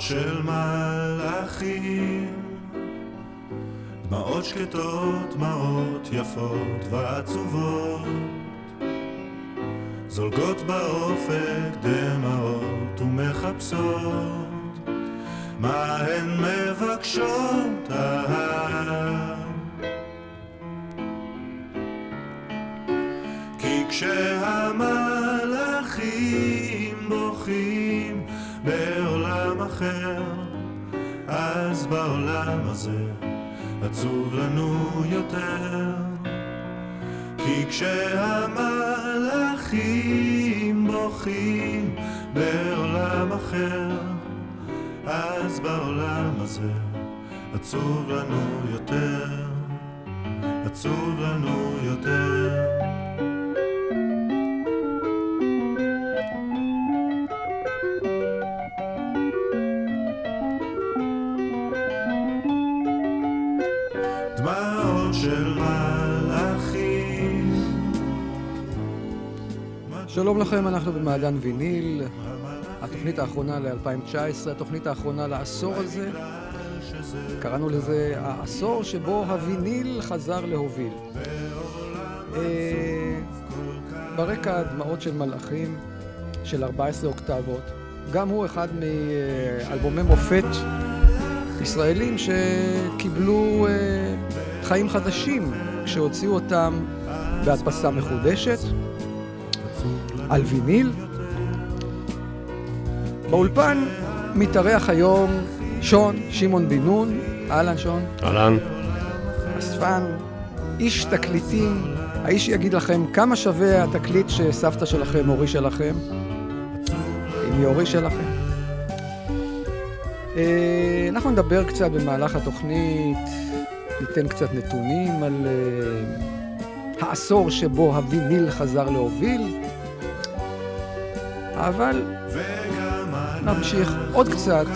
של מלאכים, דמעות שקטות, דמעות יפות ועצובות, זולגות באופק דמעות ומחפשות, מה הן מבקשות אהב. כי כשהמלאכים בוכים בעולם הזה עצוב לנו יותר. כי כשהמלאכים בוכים בעולם אחר, אז בעולם הזה עצוב לנו יותר, עצוב לנו יותר. שלום לכם, אנחנו במעדן ויניל, התוכנית האחרונה ל-2019, התוכנית האחרונה לעשור הזה. קראנו לזה העשור שבו הוויניל חזר להוביל. אה, ברקע דמעות של מלאכים של 14 אוקטבות. גם הוא אחד מאלבומי מופת ישראלים שקיבלו אה, חיים חדשים כשהוציאו אותם בהדפסה מחודשת. על ויניל. באולפן מתארח היום שון, שמעון בן נון, אהלן שון, אהלן. אספן, איש תקליטים, האיש שיגיד לכם כמה שווה התקליט שסבתא שלכם הורישה לכם, אם היא הורישה לכם. אנחנו נדבר קצת במהלך התוכנית, ניתן קצת נתונים על אה, העשור שבו הוויניל חזר להוביל, אבל נמשיך עוד קצת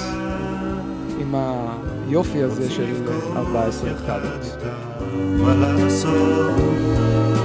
עם היופי הזה של 14 אוקטבות. מה לעשות?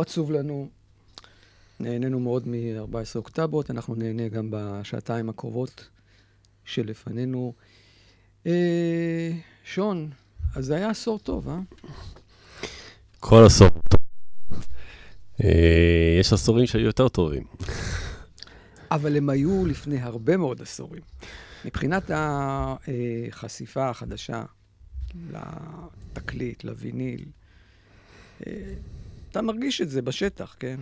לא, עצוב לנו. נהנינו מאוד מ-14 אוקטבות, אנחנו נהנה גם בשעתיים הקרובות שלפנינו. אה, שון, אז זה היה עשור טוב, אה? כל עשור טוב. אה, יש עשורים שהיו יותר טובים. אבל הם היו לפני הרבה מאוד עשורים. מבחינת החשיפה החדשה לתקליט, לוויניל, אה, אתה מרגיש את זה בשטח, כן?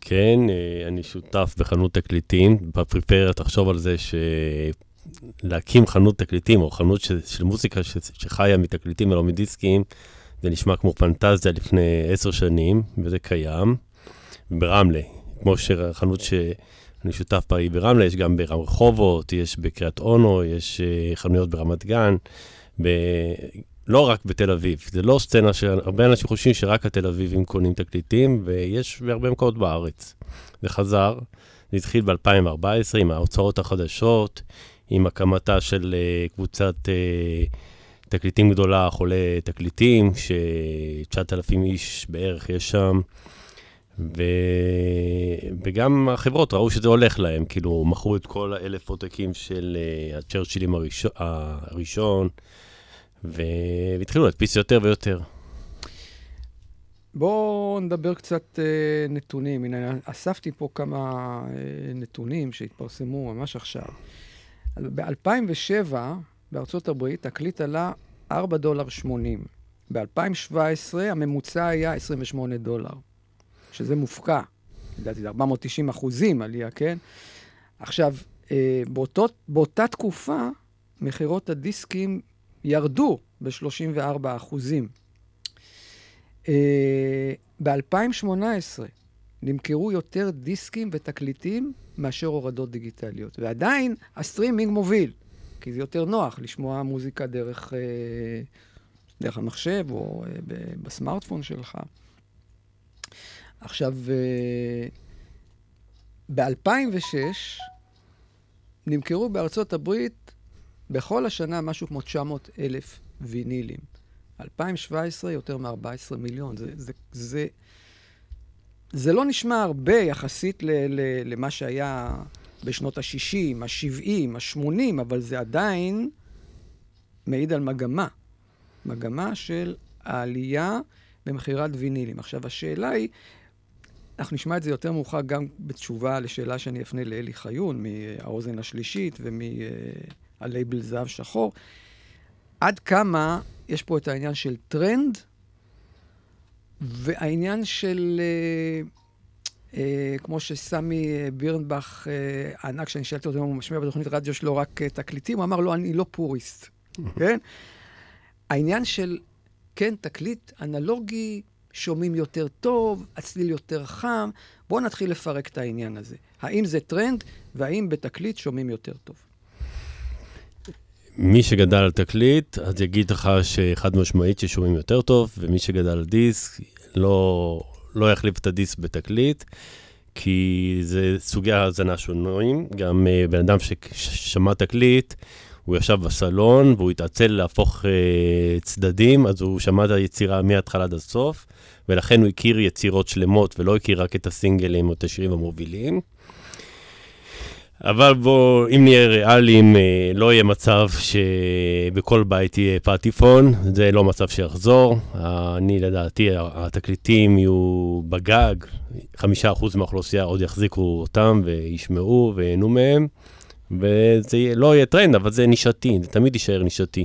כן, אה, אני שותף בחנות תקליטים. בפריפריה תחשוב על זה שלהקים חנות תקליטים, או חנות של, של מוזיקה ש, שחיה מתקליטים ולא מדיסקים, זה נשמע כמו פנטזיה לפני עשר שנים, וזה קיים. ברמלה, כמו שחנות שאני שותף בה היא ברמלה, יש גם ברחובות, יש בקריית אונו, יש אה, חנויות ברמת גן, ב... לא רק בתל אביב. זה לא סצנה שהרבה אנשים חושבים שרק התל אביבים קונים תקליטים, ויש בהרבה מקומות בארץ. זה חזר, זה התחיל ב-2014 עם ההוצאות החדשות, עם הקמתה של uh, קבוצת uh, תקליטים גדולה, חולי תקליטים, ש-9,000 איש בערך יש שם. ו... וגם החברות ראו שזה הולך להם, כאילו, מכרו את כל האלף עותקים של uh, הצ'רצ'ילים הראשון, הראשון. והתחילו להדפיס יותר ויותר. בואו נדבר קצת אה, נתונים. הנה, אספתי פה כמה אה, נתונים שהתפרסמו ממש עכשיו. ב-2007, בארצות הברית, תקליט עלה 4 דולר 80. ב-2017 הממוצע היה 28 דולר, שזה מופקע. לדעתי, זה 490 אחוזים עלייה, כן? עכשיו, אה, באותו, באותה תקופה, מכירות הדיסקים ירדו ב-34 אחוזים. אה, ב-2018 נמכרו יותר דיסקים ותקליטים מאשר הורדות דיגיטליות. ועדיין הסטרימינג מוביל, כי זה יותר נוח לשמוע מוזיקה דרך, אה, דרך המחשב או אה, בסמארטפון שלך. עכשיו, ב-2006 נמכרו בארצות הברית בכל השנה משהו כמו 900 אלף וינילים. 2017, יותר מ-14 מיליון. זה, זה, זה, זה לא נשמע הרבה יחסית ל, ל, למה שהיה בשנות ה-60, ה-70, ה-80, אבל זה עדיין מעיד על מגמה. מגמה של העלייה במכירת וינילים. עכשיו, השאלה היא, אנחנו נשמע את זה יותר מאוחר גם בתשובה לשאלה שאני אפנה לאלי חיון, מהאוזן השלישית ומהלייבל זהב שחור. עד כמה יש פה את העניין של טרנד, והעניין של, אה, אה, כמו שסמי אה, בירנבך, אה, הענק, שאני שאלתי אותו אם הוא משמיע בתוכנית רדיו שלו רק אה, תקליטים, הוא אמר, לא, אני לא פוריסט, כן? העניין של, כן, תקליט אנלוגי, שומעים יותר טוב, הצליל יותר חם. בואו נתחיל לפרק את העניין הזה. האם זה טרנד, והאם בתקליט שומעים יותר טוב? מי שגדל על תקליט, אז יגיד לך שחד משמעית ששומעים יותר טוב, ומי שגדל על דיסק, לא, לא יחליף את הדיסק בתקליט, כי זה סוגי האזנה שונים. גם uh, בן אדם ששמע תקליט, הוא ישב בסלון והוא התעצל להפוך uh, צדדים, אז הוא שמע את היצירה מההתחלה עד הסוף, ולכן הוא הכיר יצירות שלמות ולא הכיר רק את הסינגלים או את השירים המובילים. אבל בואו, אם נהיה ריאליים, אה, לא יהיה מצב שבכל בית יהיה פטיפון, זה לא מצב שיחזור. אני לדעתי, התקליטים יהיו בגג, חמישה אחוז מהאוכלוסייה עוד יחזיקו אותם וישמעו וייהנו מהם, וזה לא יהיה טרנד, אבל זה נישתי, זה תמיד יישאר נישתי.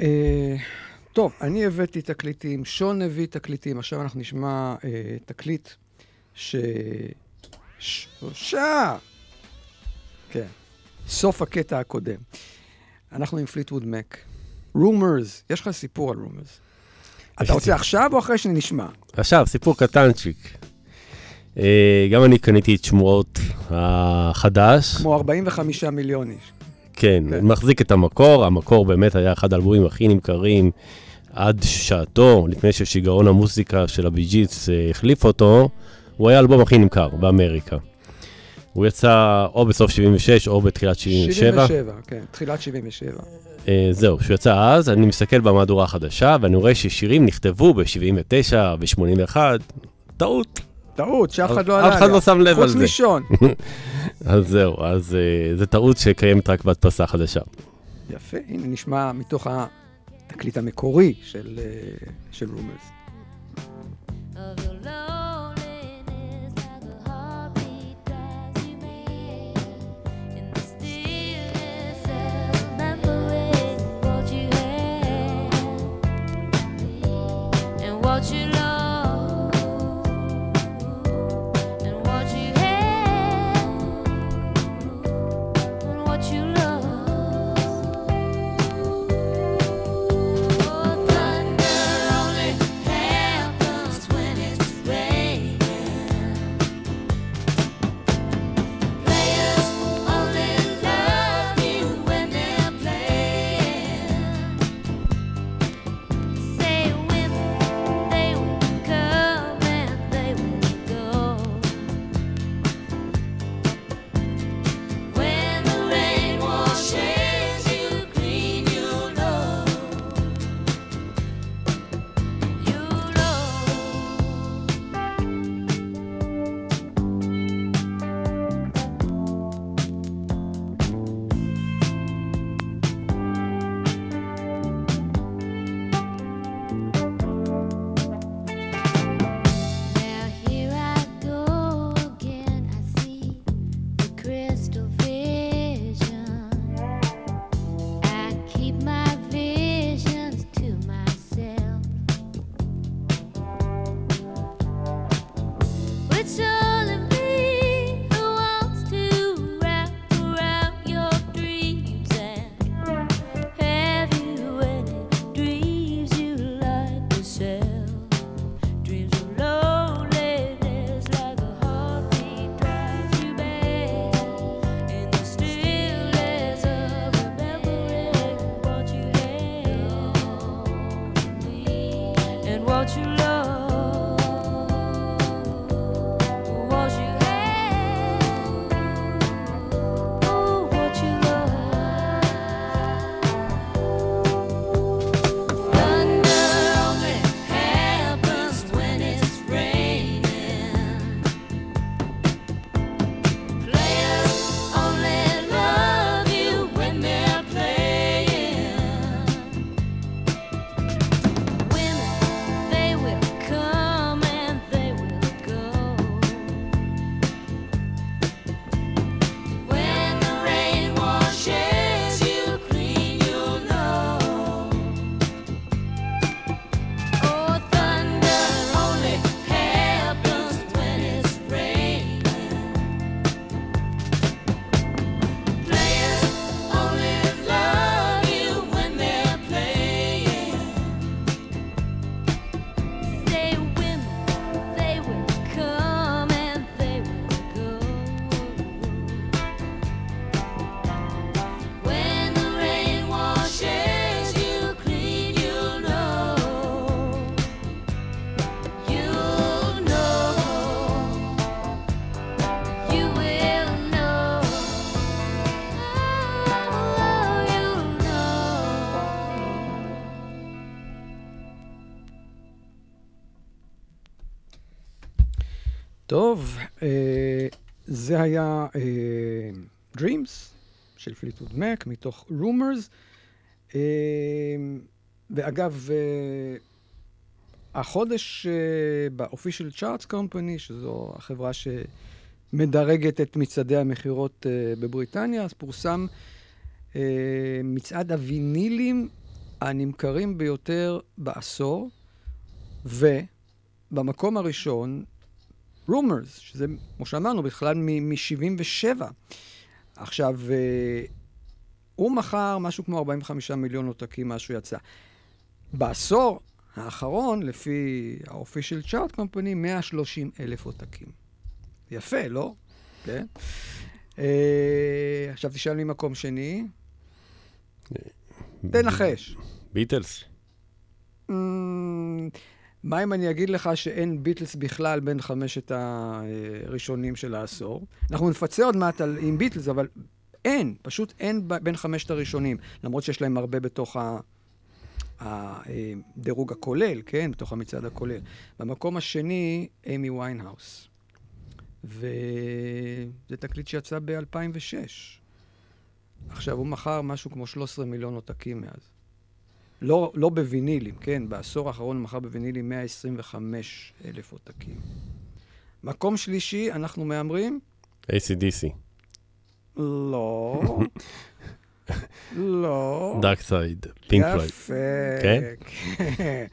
אה, טוב, אני הבאתי תקליטים, שון הביא תקליטים, עכשיו אנחנו נשמע אה, תקליט ש... שלושה! כן. סוף הקטע הקודם. אנחנו עם פליטווד מק. Rumours, יש לך סיפור על Rumours. אתה רוצה עכשיו או אחרי שנשמע? עכשיו, סיפור קטנצ'יק. אה, גם אני קניתי את שמועות החדש. כמו 45 מיליון איש. כן, כן, מחזיק את המקור, המקור באמת היה אחד האלבומים הכי נמכרים עד שעתו, לפני ששיגעון המוזיקה של הבי ג'יז אה, החליף אותו. הוא היה האלבום הכי נמכר באמריקה. הוא יצא או בסוף 76 או בתחילת 77. 77, כן, תחילת 77. Uh, זהו, כשהוא יצא אז, אני מסתכל במהדורה החדשה, ואני רואה ששירים נכתבו ב-79 ו-81, טעות. טעות, שאף אחד לא עלה עליה. אף אחד לא שם לב על זה. חוץ משון. אז זהו, אז uh, זו טעות שקיימת רק בהדפסה חדשה. יפה, הנה נשמע מתוך התקליט המקורי של, uh, של רומרס. טוב, אה, זה היה אה, Dreams של פליטוד מק, מתוך Rumors. אה, ואגב, החודש ב-Official Charts Company, שזו החברה שמדרגת את מצעדי המכירות בבריטניה, אז פורסם מצעד הווינילים הנמכרים ביותר בעשור, ובמקום הראשון, רומרס, שזה, כמו שאמרנו, בכלל מ-77. עכשיו, אה, הוא מכר משהו כמו 45 מיליון עותקים מאז שהוא יצא. בעשור האחרון, לפי ה-official chart company, 130 אלף עותקים. יפה, לא? כן. אה, עכשיו תשאל מי מקום שני. תנחש. ביטלס. מה אם אני אגיד לך שאין ביטלס בכלל בין חמשת הראשונים של העשור? אנחנו נפצה עוד מעט על, עם ביטלס, אבל אין, פשוט אין בין חמשת הראשונים, למרות שיש להם הרבה בתוך ה- הדירוג הכולל, כן? בתוך המצעד הכולל. במקום השני, אמי ויינהאוס. וזה תקליט שיצא ב-2006. עכשיו, הוא מכר משהו כמו 13 מיליון עותקים מאז. לא, לא בווינילים, כן? בעשור האחרון הוא מכר בווינילים 125 אלף עותקים. מקום שלישי, אנחנו מהמרים? ACDC. לא. לא. דארק סייד. פינק פלויד. יפה. כן? כן.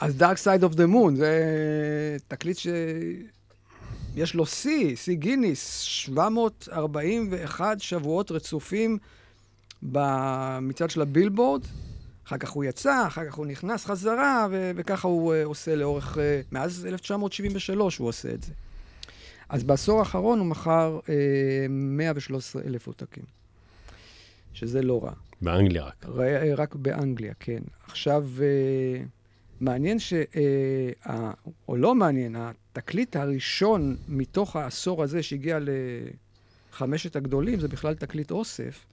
אז Dark Side of the Moon, זה תקליט שיש לו שיא, שיא גיניס, 741 שבועות רצופים במצעד של הבילבורד. אחר כך הוא יצא, אחר כך הוא נכנס חזרה, ו- וככה הוא uh, עושה לאורך... Uh, מאז 1973 הוא עושה את זה. אז בעשור האחרון הוא מכר uh, 113 אלף עותקים, שזה לא רע. באנגליה רק. ר- רק באנגליה, כן. עכשיו, אה, מעניין ש... אה, ה- או לא מעניין, התקליט הראשון מתוך העשור הזה שהגיע לחמשת הגדולים, זה בכלל תקליט אוסף.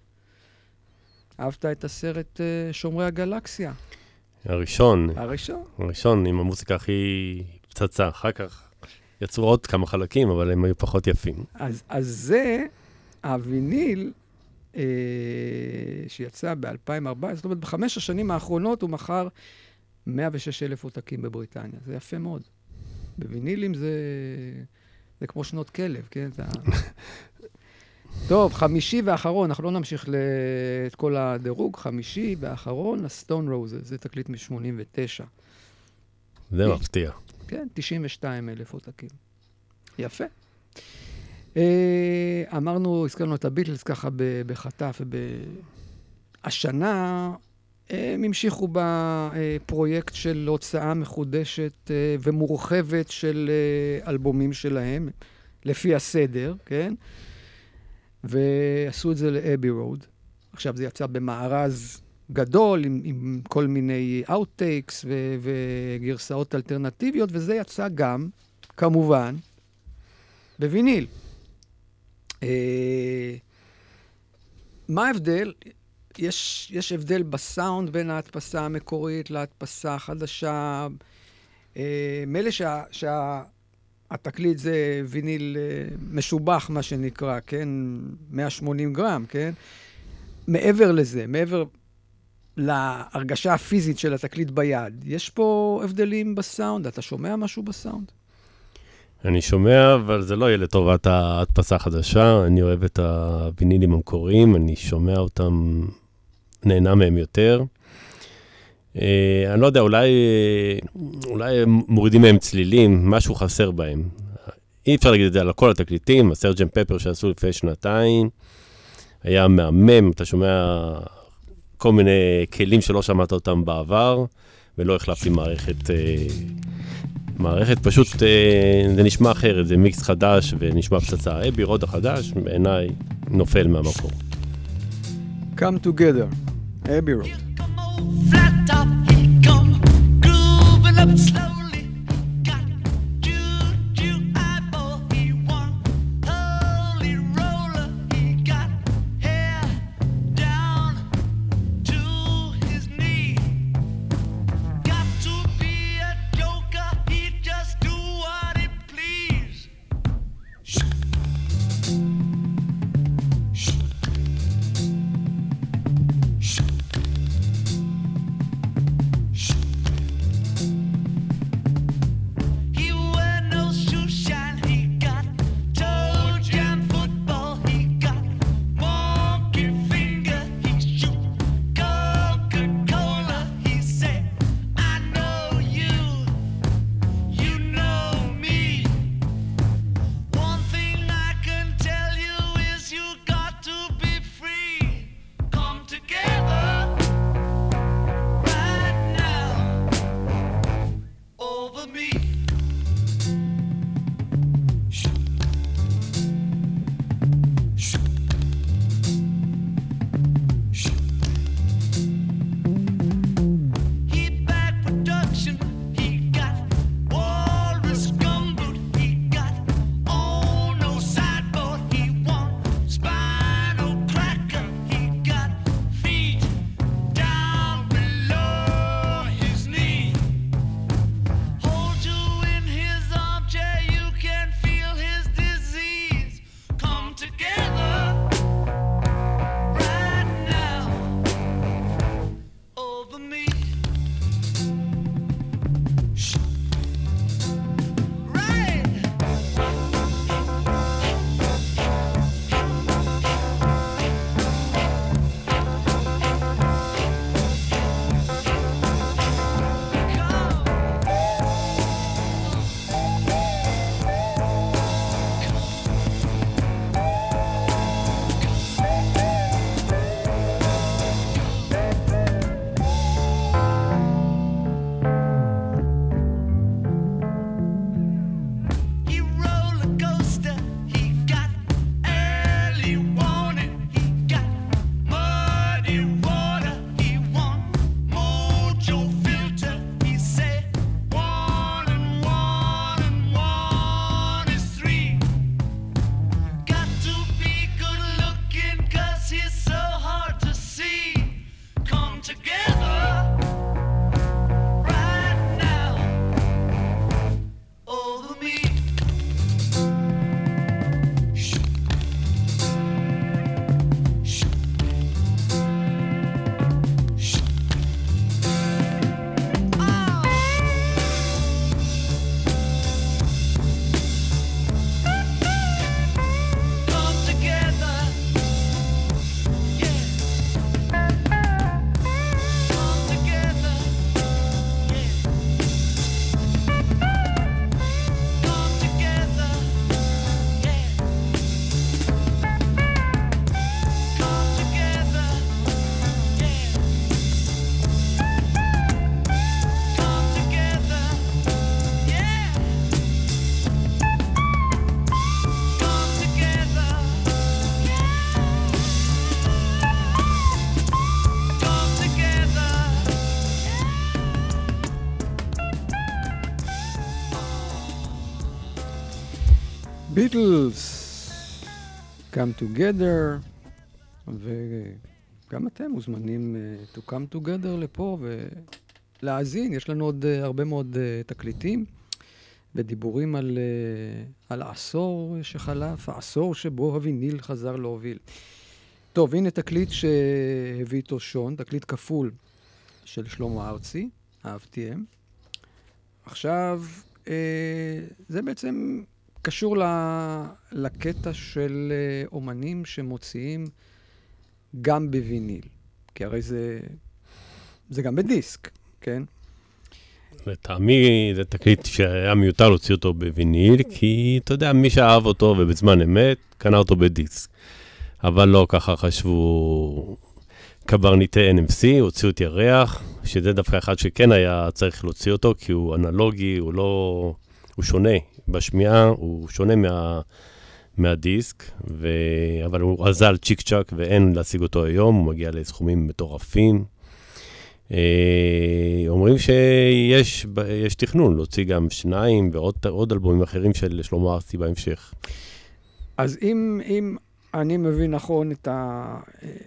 אהבת את הסרט אה, שומרי הגלקסיה, הראשון, הראשון. הראשון עם המוזיקה הכי פצצה. אחר כך יצרו עוד כמה חלקים, אבל הם היו פחות יפים. אז, אז זה הוויניל אה, שיצא ב-2014, זאת אומרת, בחמש השנים האחרונות הוא מכר 106 אלף עותקים בבריטניה. זה יפה מאוד. בווינילים זה, זה כמו שנות כלב, כן? זה... טוב, חמישי ואחרון, אנחנו לא נמשיך את כל הדירוג. חמישי ואחרון, הסטון רוזס, זה תקליט מ-89. זה מפתיע. כן, 92 אלף עותקים. יפה. אה, אמרנו, הזכרנו את הביטלס ככה בחטף. וב... השנה הם המשיכו בפרויקט של הוצאה מחודשת אה, ומורחבת של אה, אלבומים שלהם, לפי הסדר, כן? ועשו את זה ל Abbey Road. עכשיו זה יצא במארז גדול, עם, עם כל מיני outtakes וגרסאות אלטרנטיביות, וזה יצא גם, כמובן, בוויניל. אה, מה ההבדל? יש, יש הבדל בסאונד בין ההדפסה המקורית להדפסה החדשה. אה, מילא שה, שהתקליט זה ויניל אה, משובח, מה שנקרא, כן? 180 גרם, כן? מעבר לזה, מעבר להרגשה הפיזית של התקליט ביד, יש פה הבדלים בסאונד? אתה שומע משהו בסאונד? אני שומע, אבל זה לא יהיה לטובת ההדפסה החדשה. אני אוהב את הווינילים המקוריים, אני שומע אותם, נהנה מהם יותר. אה, אני לא יודע, אולי, אולי מורידים מהם צלילים, משהו חסר בהם. אי אפשר להגיד את זה על כל התקליטים, הסרג'ן פפר שעשו לפני שנתיים, היה מהמם, אתה שומע כל מיני כלים שלא שמעת אותם בעבר, ולא החלפתי מערכת, אה, מערכת פשוט, אה, זה נשמע אחרת, זה מיקס חדש ונשמע פצצה. אבי רוד החדש, בעיניי, נופל מהמקור. Come together, אבי רוד. Flat top, he come grooving up slowly. Come Together, וגם אתם מוזמנים אה, to come together לפה ולהאזין. יש לנו עוד אה, הרבה מאוד אה, תקליטים ודיבורים על, על העשור שחלף, העשור שבו הוויניל חזר להוביל. טוב, הנה תקליט שהביא איתו שון, תקליט כפול של שלמה ארצי, אהבתי הם. עכשיו, אה, זה בעצם קשור לקטע של אה, אומנים שמוציאים גם בוויניל. כי הרי זה, זה גם בדיסק, כן? לטעמי זה תקליט שהיה מיותר להוציא אותו בוויניל, כי אתה יודע, מי שאהב אותו ובזמן אמת, קנה אותו בדיסק. אבל לא, ככה חשבו קברניטי NFC, הוציאו את ירח, שזה דווקא אחד שכן היה צריך להוציא אותו, כי הוא אנלוגי, הוא לא... הוא שונה בשמיעה, הוא שונה מה, מהדיסק, ו... אבל הוא אזל צ'יק צ'אק ואין להשיג אותו היום, הוא מגיע לסכומים מטורפים. אה, אומרים שיש תכנון להוציא גם שניים ועוד עוד אלבומים אחרים של שלמה ארצי בהמשך. אז אם, אם אני מבין נכון את ה,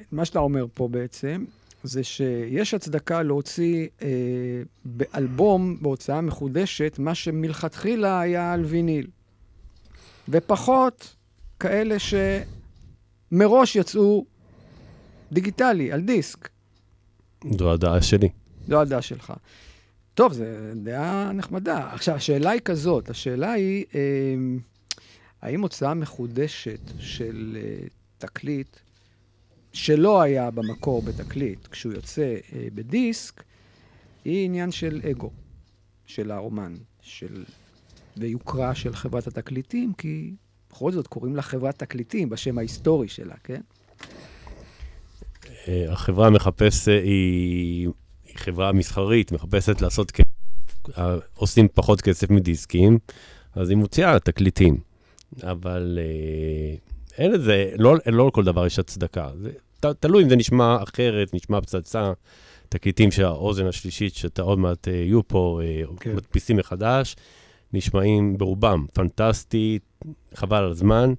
את מה שאתה אומר פה בעצם, זה שיש הצדקה להוציא אה, באלבום, בהוצאה מחודשת, מה שמלכתחילה היה על ויניל. ופחות כאלה שמראש יצאו דיגיטלי, על דיסק. זו הדעה שלי. זו הדעה שלך. טוב, זו דעה נחמדה. עכשיו, השאלה היא כזאת, השאלה היא, אה, האם הוצאה מחודשת של אה, תקליט, שלא היה במקור בתקליט, כשהוא יוצא אה, בדיסק, היא עניין של אגו, של האומן, של... ויוקרה של חברת התקליטים, כי בכל זאת קוראים לה חברת תקליטים בשם ההיסטורי שלה, כן? אה, החברה מחפשת, היא, היא חברה מסחרית, מחפשת לעשות, אה, עושים פחות כסף מדיסקים, אז היא מוציאה תקליטים. אבל אה, אין לזה, לא, לא לכל דבר יש הצדקה. זה ת, תלוי אם זה נשמע אחרת, נשמע פצצה, תקליטים של האוזן השלישית, שאתה עוד מעט אה, יהיו פה, כן. מדפיסים מחדש, נשמעים ברובם פנטסטי, חבל על הזמן.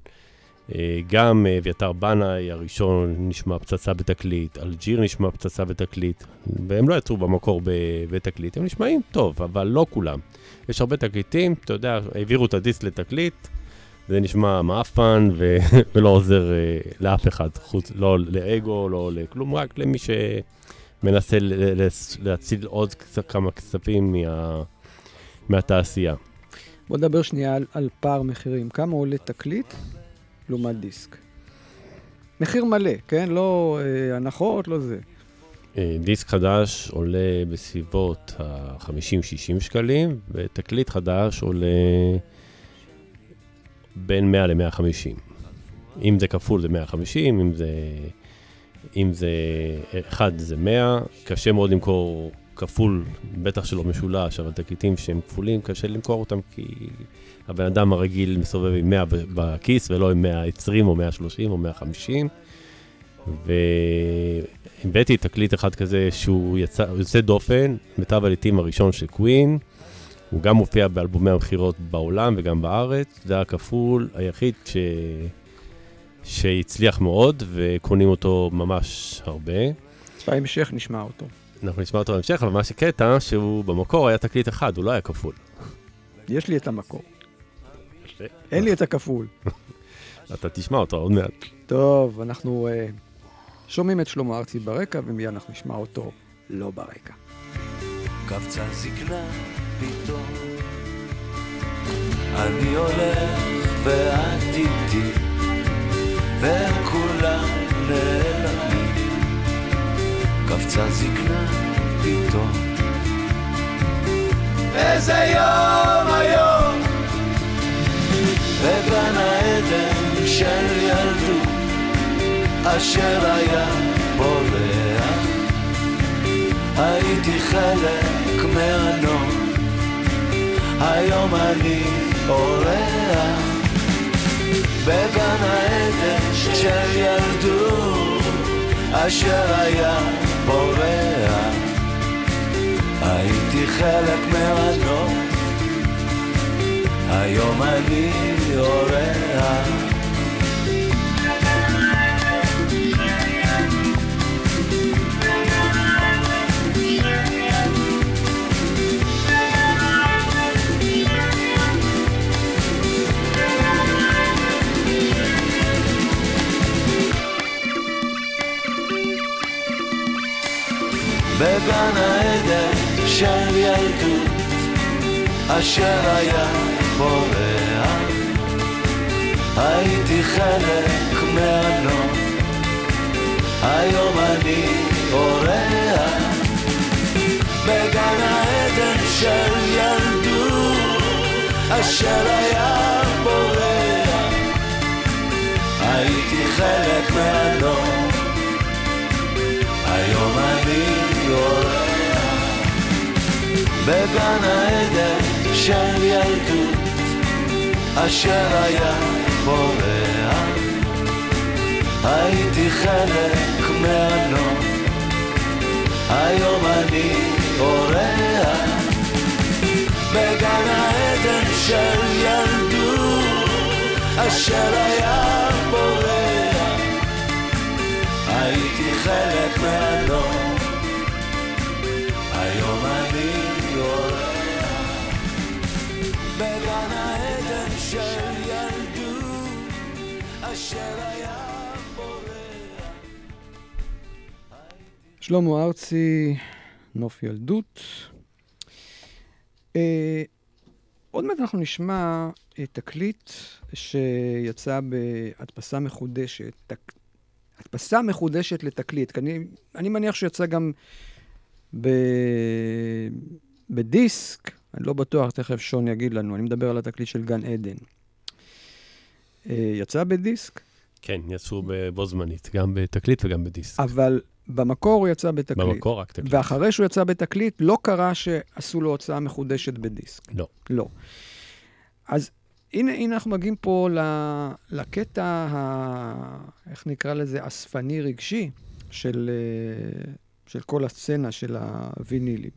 אה, גם אביתר בנאי הראשון נשמע פצצה בתקליט, אלג'יר נשמע פצצה בתקליט, והם לא יצאו במקור בתקליט, הם נשמעים טוב, אבל לא כולם. יש הרבה תקליטים, אתה יודע, העבירו את הדיסק לתקליט, זה נשמע מעפן ו- ולא עוזר אה, לאף אחד, חוץ, לא לאגו, לא לכלום, רק למי שמנסה ל- ל- להציל עוד כמה כספים מה- מהתעשייה. בוא נדבר שנייה על, על פער מחירים. כמה עולה תקליט לעומת דיסק? מחיר מלא, כן? לא אה, הנחות, לא זה. אה, דיסק חדש עולה בסביבות ה-50-60 שקלים, ותקליט חדש עולה בין 100 ל-150. אם זה כפול זה 150, אם זה, אם זה אחד זה 100, קשה מאוד למכור כפול, בטח שלא משולש, אבל תקליטים שהם כפולים, קשה למכור אותם כי הבן אדם הרגיל מסתובב עם 100 ב- בכיס ולא עם 120 או 130 או 150. והבאתי תקליט אחד כזה שהוא יצא, יוצא דופן, מיטב הלעיתים הראשון של קווין. הוא גם מופיע באלבומי המכירות בעולם וגם בארץ. זה היה כפול, היחיד ש... שהצליח מאוד, וקונים אותו ממש הרבה. בהמשך נשמע אותו. אנחנו נשמע אותו בהמשך, אבל מה שקטע, שהוא במקור היה תקליט אחד, הוא לא היה כפול. יש לי את המקור. אין לי את הכפול. אתה תשמע אותו עוד מעט. טוב, אנחנו uh, שומעים את שלמה ארצי ברקע, ומיד אנחנו נשמע אותו לא ברקע. קפצה זקנה פתאום. אני הולך ואת איתי והם כולם נעלמים. קפצה זקנה פתאום. איזה יום היום. בגן העדן של ילדות אשר היה בורח. הייתי חלק מהנוף, היום אני אורח בגן העדן של ילדות, אשר היה פורח. הייתי חלק מהנוף, היום אני אורח. של ילדות אשר היה בורח. הייתי חלק מהנוף היום אני אורח. בגן העדן של ילדות אשר היה בורח. הייתי חלק מהנוף בגן העדן של ילדות אשר היה בורח. הייתי חלק מהנוף היום אני אורח. בגן העדן של ילדות אשר היה בורח. הייתי חלק מהנוף אשר היה בורח שלמה ארצי, נוף ילדות. אה, עוד מעט אנחנו נשמע אה, תקליט שיצא בהדפסה מחודשת. תק... הדפסה מחודשת לתקליט. אני, אני מניח שיצא גם ב... בדיסק, אני לא בטוח, תכף שון יגיד לנו, אני מדבר על התקליט של גן עדן. אה, יצא בדיסק, כן, יצאו בו זמנית, גם בתקליט וגם בדיסק. אבל במקור הוא יצא בתקליט. במקור רק תקליט. ואחרי שהוא יצא בתקליט, לא קרה שעשו לו הוצאה מחודשת בדיסק. לא. לא. אז הנה, הנה אנחנו מגיעים פה לקטע, ה... איך נקרא לזה, אספני רגשי של, אה, של כל הסצנה של הווינילים.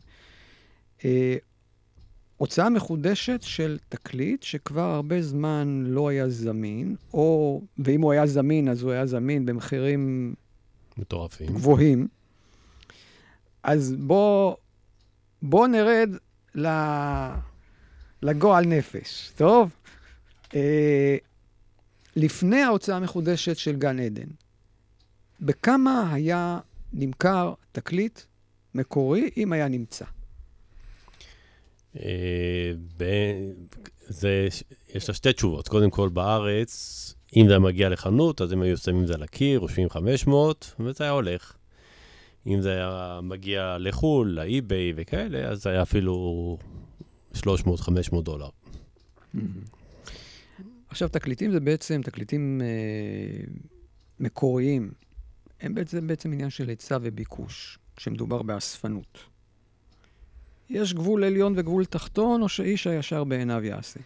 אה, הוצאה מחודשת של תקליט שכבר הרבה זמן לא היה זמין, או, ואם הוא היה זמין, אז הוא היה זמין במחירים מטורפים. גבוהים. אז בוא, בוא נרד ל... לגועל נפש, טוב? אה, לפני ההוצאה המחודשת של גן עדן, בכמה היה נמכר תקליט מקורי, אם היה נמצא? אה, זה, יש לה שתי תשובות. קודם כל, בארץ, אם זה היה מגיע לחנות, אז הם היו שמים את זה על הקיר, רושמים 500, וזה היה הולך. אם זה היה מגיע לחו"ל, לאי-ביי וכאלה, אז זה היה אפילו 300-500 דולר. עכשיו, תקליטים זה בעצם, תקליטים אה, מקוריים, הם בעצם, בעצם עניין של היצע וביקוש, כשמדובר באספנות. יש גבול עליון וגבול תחתון, או שאיש הישר בעיניו יעשה?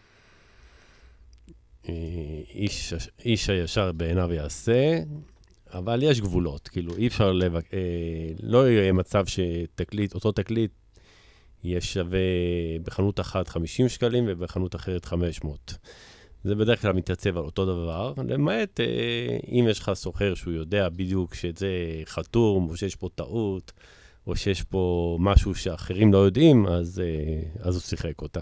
איש, איש הישר בעיניו יעשה, אבל יש גבולות. כאילו, אי אפשר לבק... אה, לא יהיה מצב שתקליט, אותו תקליט יהיה שווה בחנות אחת 50 שקלים ובחנות אחרת 500. זה בדרך כלל מתייצב על אותו דבר, למעט אה, אם יש לך סוחר שהוא יודע בדיוק שזה חתום, או שיש פה טעות, או שיש פה משהו שאחרים לא יודעים, אז, אה, אז הוא שיחק אותה.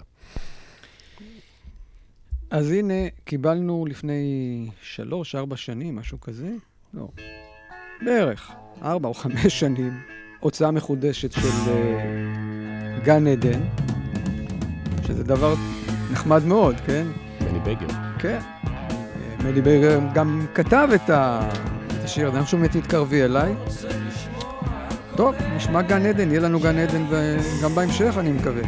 אז הנה, קיבלנו לפני שלוש, ארבע שנים, משהו כזה? לא. בערך, ארבע או חמש שנים, הוצאה מחודשת של uh, גן עדן, שזה דבר נחמד מאוד, כן? מני בגר. כן. אה, מודי בייגר גם כתב את, השיר אנחנו שומעים את תתקרבי אליי. טוב, נשמע גן עדן, יהיה לנו גן עדן. גם בהמשך, אני מקווה.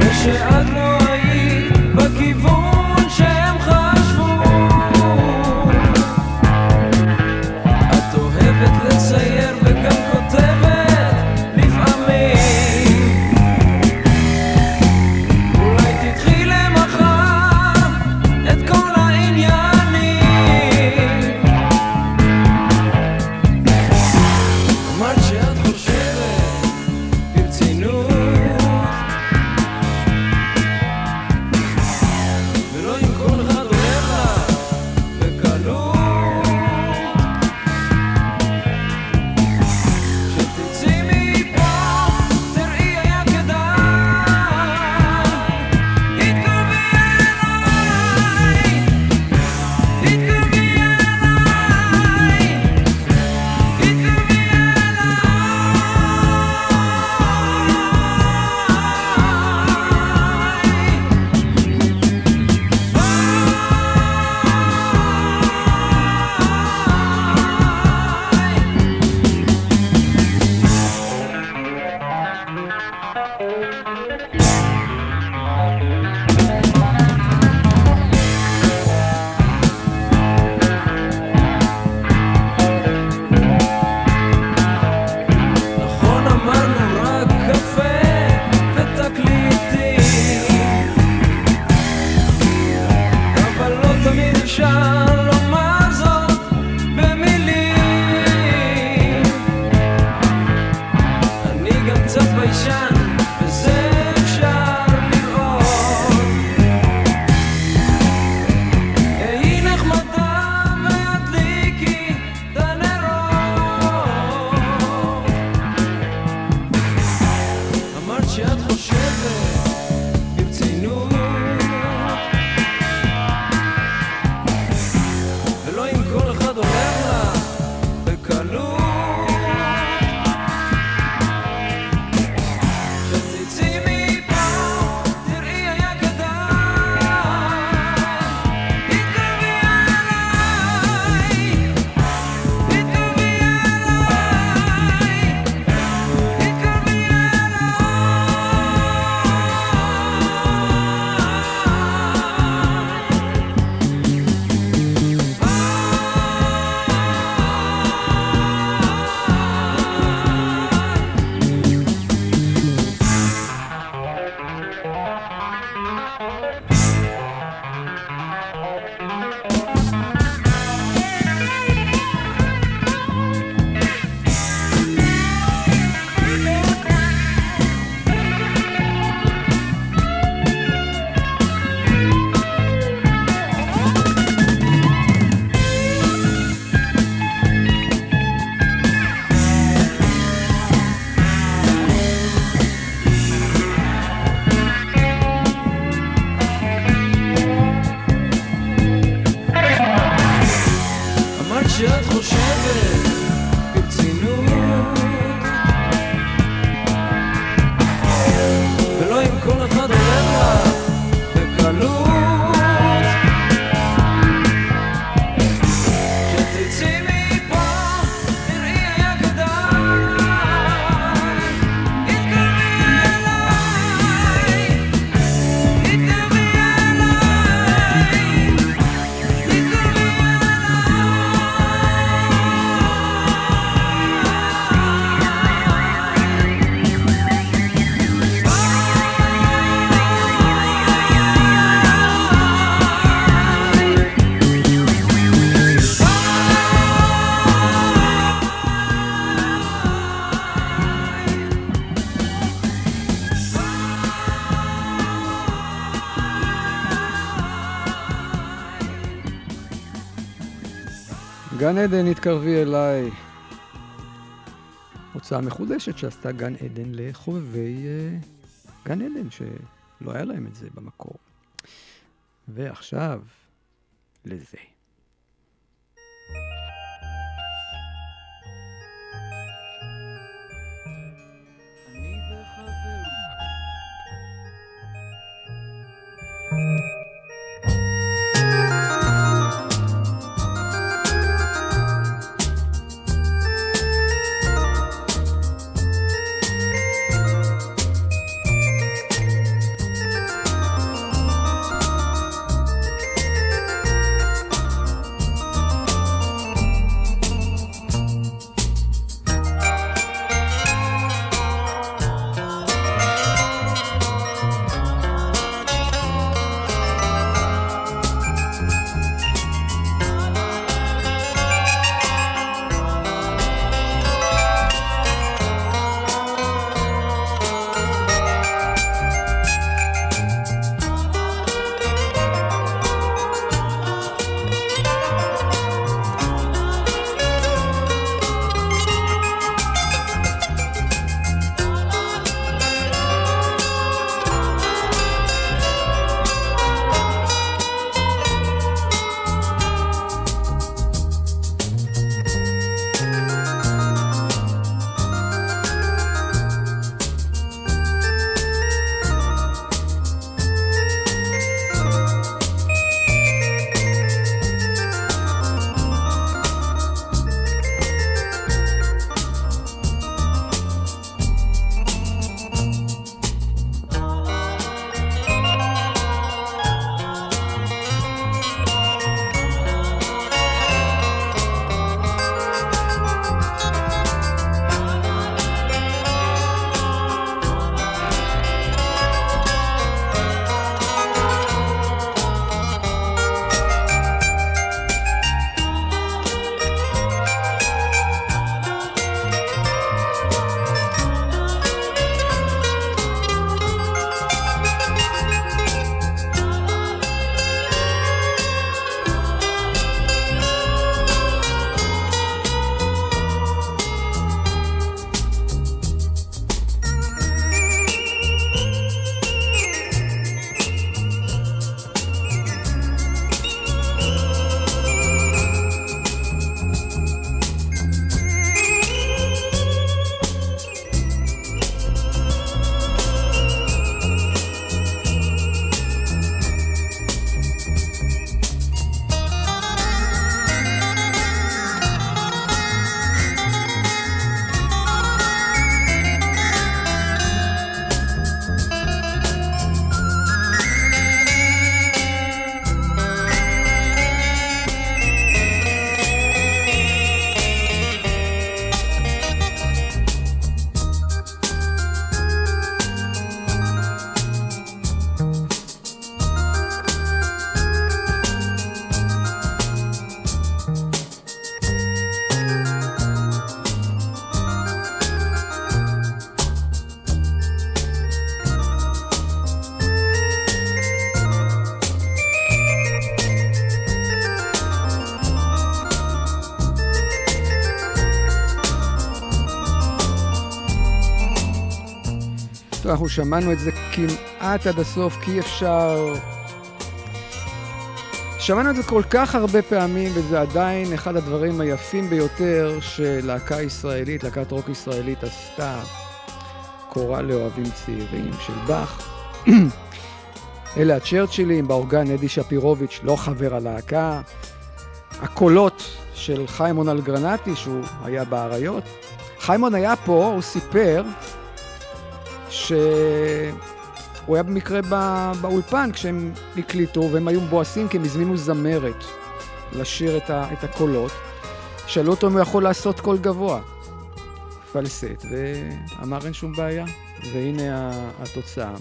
ושאת לא היית בכיוון גן עדן, התקרבי אליי. הוצאה מחודשת שעשתה גן עדן לחובבי uh, גן עדן, שלא היה להם את זה במקור. ועכשיו, לזה. אנחנו שמענו את זה כמעט עד הסוף, כי אפשר... שמענו את זה כל כך הרבה פעמים, וזה עדיין אחד הדברים היפים ביותר שלהקה ישראלית, להקת רוק ישראלית עשתה. קורא לאוהבים צעירים של באך. אלה הצ'רצ'ילים, באורגן אדי שפירוביץ', לא חבר הלהקה. הקולות של חיימון אלגרנטי, שהוא היה באריות. חיימון היה פה, הוא סיפר שהוא היה במקרה בא... באולפן כשהם הקליטו, והם היו מבואסים כי הם הזמינו זמרת לשיר את, ה... את הקולות. שאלו אותו אם הוא יכול לעשות קול גבוה, פלסט, ואמר אין שום בעיה, והנה התוצאה.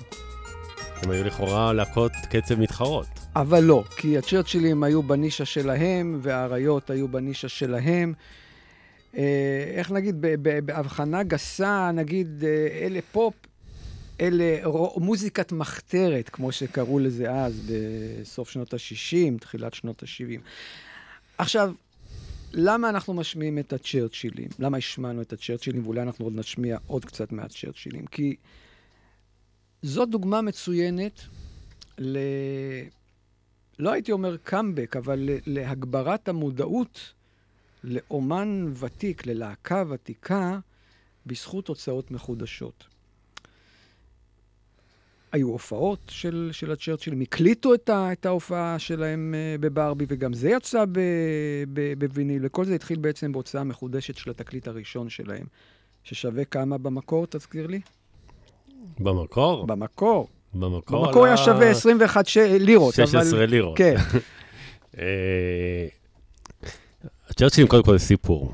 הם היו לכאורה להקות קצב מתחרות. אבל לא, כי הצ'רצ'ילים היו בנישה שלהם, והאריות היו בנישה שלהם. אה, איך נגיד, בהבחנה גסה, נגיד, אה, אלה פופ, אלה מוזיקת מחתרת, כמו שקראו לזה אז, בסוף שנות ה-60, תחילת שנות ה-70. עכשיו, למה אנחנו משמיעים את הצ'רצ'ילים? למה השמענו את הצ'רצ'ילים, ואולי אנחנו עוד נשמיע עוד קצת מהצ'רצ'ילים? כי זו דוגמה מצוינת ל... לא הייתי אומר קאמבק, אבל להגברת המודעות לאומן ותיק, ללהקה ותיקה, בזכות הוצאות מחודשות. היו הופעות של, של הצ'רצ'ילים, הקליטו את, ה, את ההופעה שלהם אה, בברבי, וגם זה יצא בוויניל, וכל זה התחיל בעצם בהוצאה מחודשת של התקליט הראשון שלהם, ששווה כמה במקור, תזכיר לי? במקור? במקור. במקור במקור היה שווה 21 ש... לירות, אבל... 16 לירות. כן. אה, הצ'רצ'ילים קודם כל זה סיפור.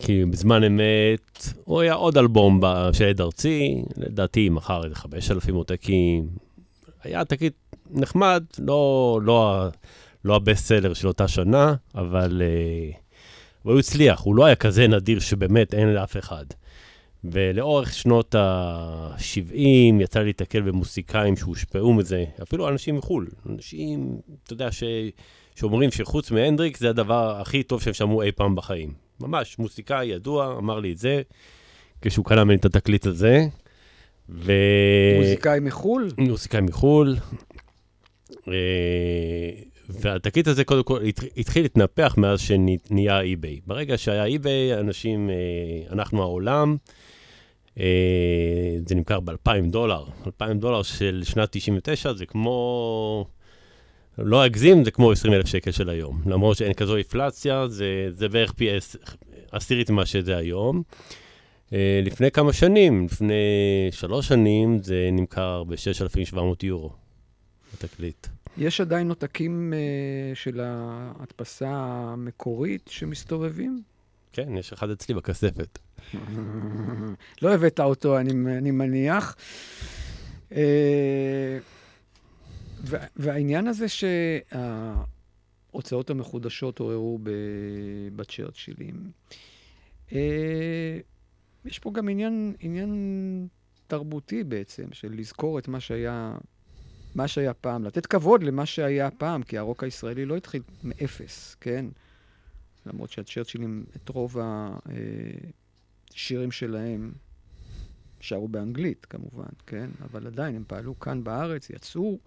כי בזמן אמת, הוא היה עוד אלבום של עד ארצי, לדעתי מכר איזה 5,000 עותקים. היה תקליט נחמד, לא, לא, לא הבסט סלר של אותה שנה, אבל אבל הוא הצליח, הוא לא היה כזה נדיר שבאמת אין לאף אחד. ולאורך שנות ה-70 יצא לי להתקל במוסיקאים שהושפעו מזה, אפילו אנשים מחו"ל, אנשים, אתה יודע, ש... שאומרים שחוץ מהנדריק זה הדבר הכי טוב שהם שמעו אי פעם בחיים. ממש, מוסיקאי ידוע, אמר לי את זה, כשהוא קנה ממני את התקליט הזה. ו... מוזיקאי מחו"ל? מוזיקאי מחו"ל. אה, והתקליט הזה קודם כל התח- התחיל להתנפח מאז שנהיה אי-ביי. ברגע שהיה אי-ביי, אנשים, אה, אנחנו העולם, אה, זה נמכר ב-2,000 דולר. 2,000 דולר של שנת 99 זה כמו, לא אגזים, זה כמו 20 אלף שקל של היום. למרות שאין כזו אינפלציה, זה, זה בערך פי עש- עשירית ממה שזה היום. אה, לפני כמה שנים, לפני שלוש שנים, זה נמכר ב-6,700 יורו, התקליט. יש עדיין עותקים אה, של ההדפסה המקורית שמסתובבים? כן, יש אחד אצלי בכספת. לא הבאת אותו, אני, אני מניח. וה- והעניין הזה שההוצאות המחודשות עוררו בצ'רצ'ילים, אה, יש פה גם עניין, עניין תרבותי בעצם, של לזכור את מה שהיה, מה שהיה פעם, לתת כבוד למה שהיה פעם, כי הרוק הישראלי לא התחיל מאפס, כן? למרות שהצ'רצ'ילים, את רוב השירים שלהם שרו באנגלית, כמובן, כן? אבל עדיין, הם פעלו כאן בארץ, יצאו,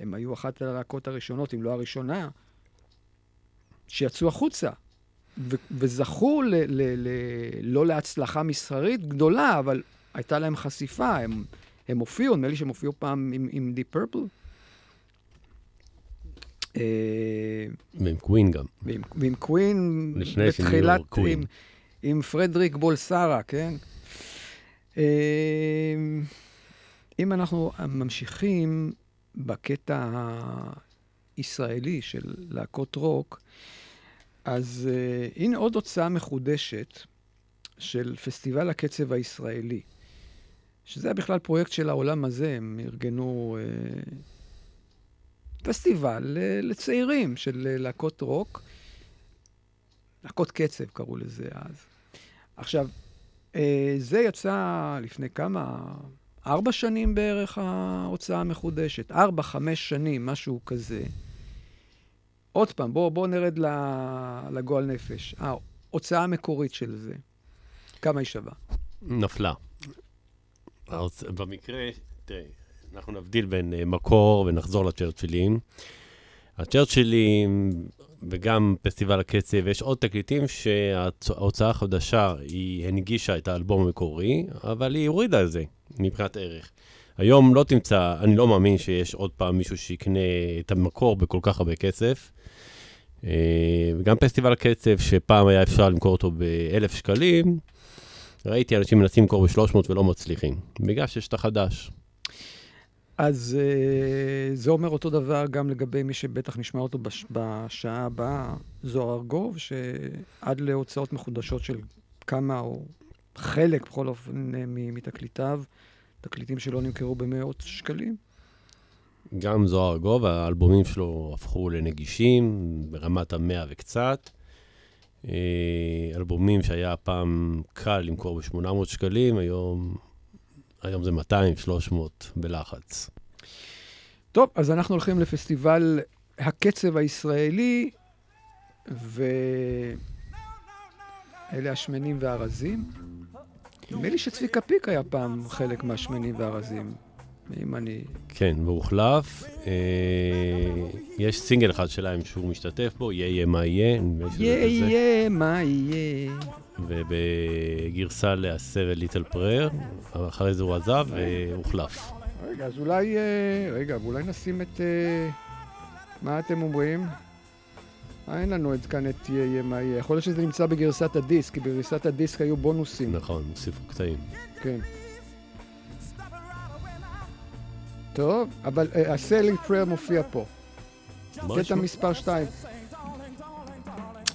הם היו אחת הלהקות הראשונות, אם לא הראשונה, שיצאו החוצה. ו- וזכו ל- ל- ל- לא להצלחה מסחרית גדולה, אבל הייתה להם חשיפה, הם, הם הופיעו, נדמה לי שהם הופיעו פעם עם, עם די פרפל. אה, ועם קווין גם. ועם, ועם קווין, בתחילת, קווין. עם, עם פרדריק בולסרה, כן? אה, אם אנחנו ממשיכים בקטע הישראלי של להקות רוק, אז uh, הנה עוד הוצאה מחודשת של פסטיבל הקצב הישראלי, שזה היה בכלל פרויקט של העולם הזה, הם ארגנו uh, פסטיבל uh, לצעירים של uh, להקות רוק, להקות קצב קראו לזה אז. עכשיו, uh, זה יצא לפני כמה, ארבע שנים בערך ההוצאה המחודשת, ארבע, חמש שנים, משהו כזה. עוד פעם, בואו בוא נרד לגועל נפש. ההוצאה המקורית של זה, כמה היא שווה? נפלה. במקרה, תראה, אנחנו נבדיל בין אה, מקור ונחזור לצ'רצ'ילים. הצ'רצ'ילים וגם פסטיבל הקצב, יש עוד תקליטים שההוצאה החדשה, היא הנגישה את האלבום המקורי, אבל היא הורידה את זה מבחינת ערך. היום לא תמצא, אני לא מאמין שיש עוד פעם מישהו שיקנה את המקור בכל כך הרבה כסף. אה, וגם פסטיבל הקצב, שפעם היה אפשר למכור אותו ב-1,000 שקלים, ראיתי אנשים מנסים למכור ב-300 ולא מצליחים, בגלל שיש את החדש. אז אה, זה אומר אותו דבר גם לגבי מי שבטח נשמע אותו בש, בשעה הבאה, זוהר ארגוב, שעד להוצאות מחודשות של כמה או חלק, בכל אופן, מתקליטיו, תקליטים שלא נמכרו במאות שקלים. גם זוהר ארגוב, האלבומים שלו הפכו לנגישים ברמת המאה וקצת. אה, אלבומים שהיה פעם קל למכור ב-800 שקלים, היום, היום זה 200, 300 בלחץ. טוב, אז אנחנו הולכים לפסטיבל הקצב הישראלי, ואלה השמנים והרזים. נדמה לי שצביקה פיק היה פעם חלק מהשמנים והרזים, אם אני... כן, והוחלף. אה, יש סינגל אחד שלהם שהוא משתתף בו, יהיה יהיה מה יהיה. יהיה. יהיה, מה יהיה. ובגרסה ל-A Little Prayer, אחרי זה הוא עזב והוחלף. רגע, אז אולי... אה, רגע, ואולי נשים את... אה, מה אתם אומרים? אין לנו את כאן את יהיה, יהיה, מה יהיה. יכול להיות שזה נמצא בגרסת הדיסק, כי בגרסת הדיסק היו בונוסים. נכון, הוסיפו קטעים. כן. טוב, אבל אה, ה-Selling Prayer מופיע פה. קטע? מספר 2.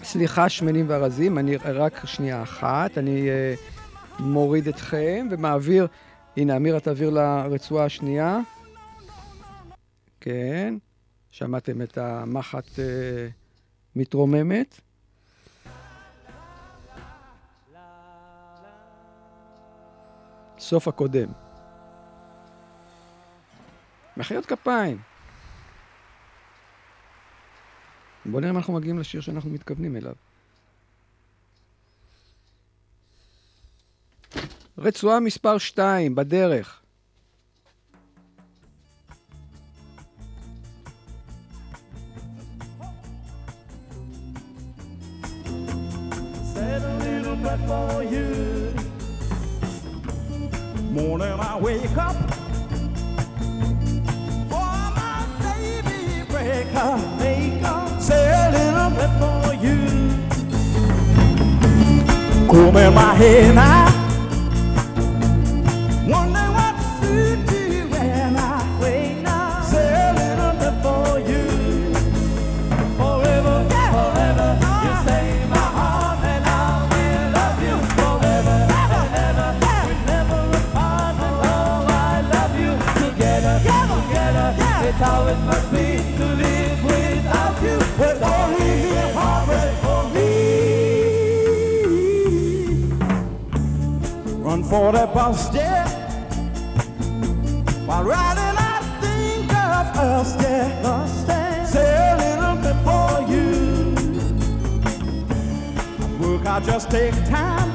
סליחה, שמנים וארזים, אני רק שנייה אחת, אני uh, מוריד אתכם ומעביר, הנה, אמירה תעביר לרצועה השנייה. כן, שמעתם את המחט uh, מתרוממת. סוף הקודם. מחיאות כפיים. בואו נראה אם אנחנו מגיעים לשיר שאנחנו מתכוונים אליו. רצועה מספר 2, בדרך. Morning I wake up. Break up, make. Say a little bit for you. Combing my hair now. Wonder what to do when I wake up. Say a little bit for you. Forever, forever, you say my heart and I will love you forever and ever. We never apart, oh, I love you together, together. It's how it must be to for me. Run for the bus, yeah. While riding, I think of. Us, yeah. Say a little bit for you. Work, I just take time.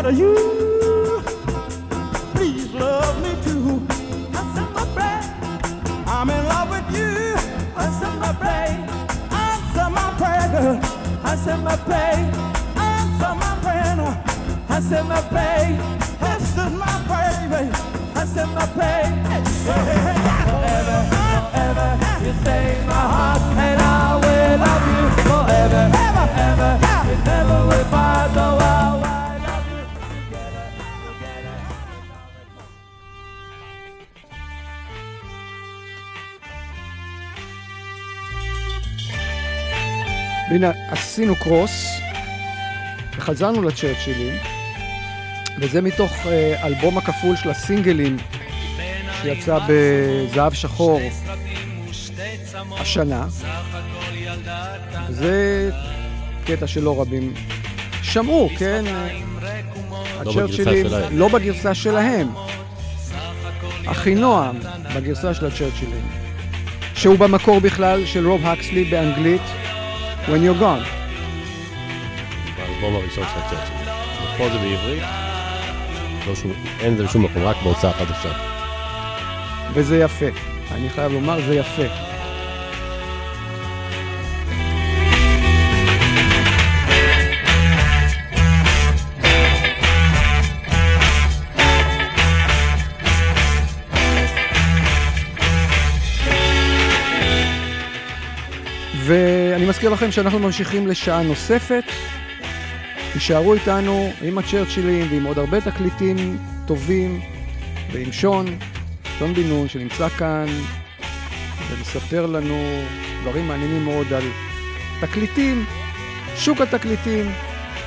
But you, please love me too. Answer my prayer. I'm in love with you. Answer my prayer. Answer my prayer, girl. Answer my prayer. Answer my prayer. Answer my prayer. Answer my prayer, baby. Answer my prayer. Forever, forever, you in my heart, and I will love you forever, ever, ever. You never will part, though I והנה, עשינו קרוס, וחזרנו לצ'רצ'ילים, וזה מתוך אה, אלבום הכפול של הסינגלים שיצא בזהב שחור השנה. זה קטע שלא רבים שמעו, כן? הצ'רצ'ילים, שלהם. לא בגרסה שלהם. אחינועם בגרסה של הצ'רצ'ילים, שהוא במקור בכלל של רוב הקסלי באנגלית, When You're Gone. באלבום הראשון של הצ'רצ'יל. פה זה בעברית, לא שום, אין זה בשום מקום, רק בהוצאה חדשה. וזה יפה. אני חייב לומר, זה יפה. מזכיר לכם שאנחנו ממשיכים לשעה נוספת. תישארו איתנו עם הצ'רצ'ילים ועם עוד הרבה תקליטים טובים ועם שון, שון בן נון שנמצא כאן ומספר לנו דברים מעניינים מאוד על תקליטים, שוק התקליטים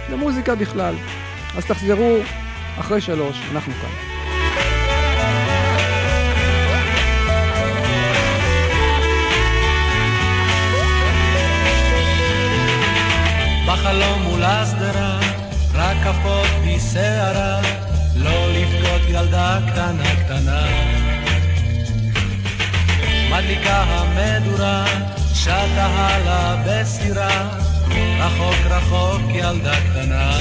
ומוזיקה בכלל. אז תחזרו אחרי שלוש, אנחנו כאן. בחלום מול השדרה, רק כפות בי שערה, לא לבכות ילדה קטנה קטנה. מדליקה המדורה, שטה הלאה בסירה, רחוק רחוק ילדה קטנה.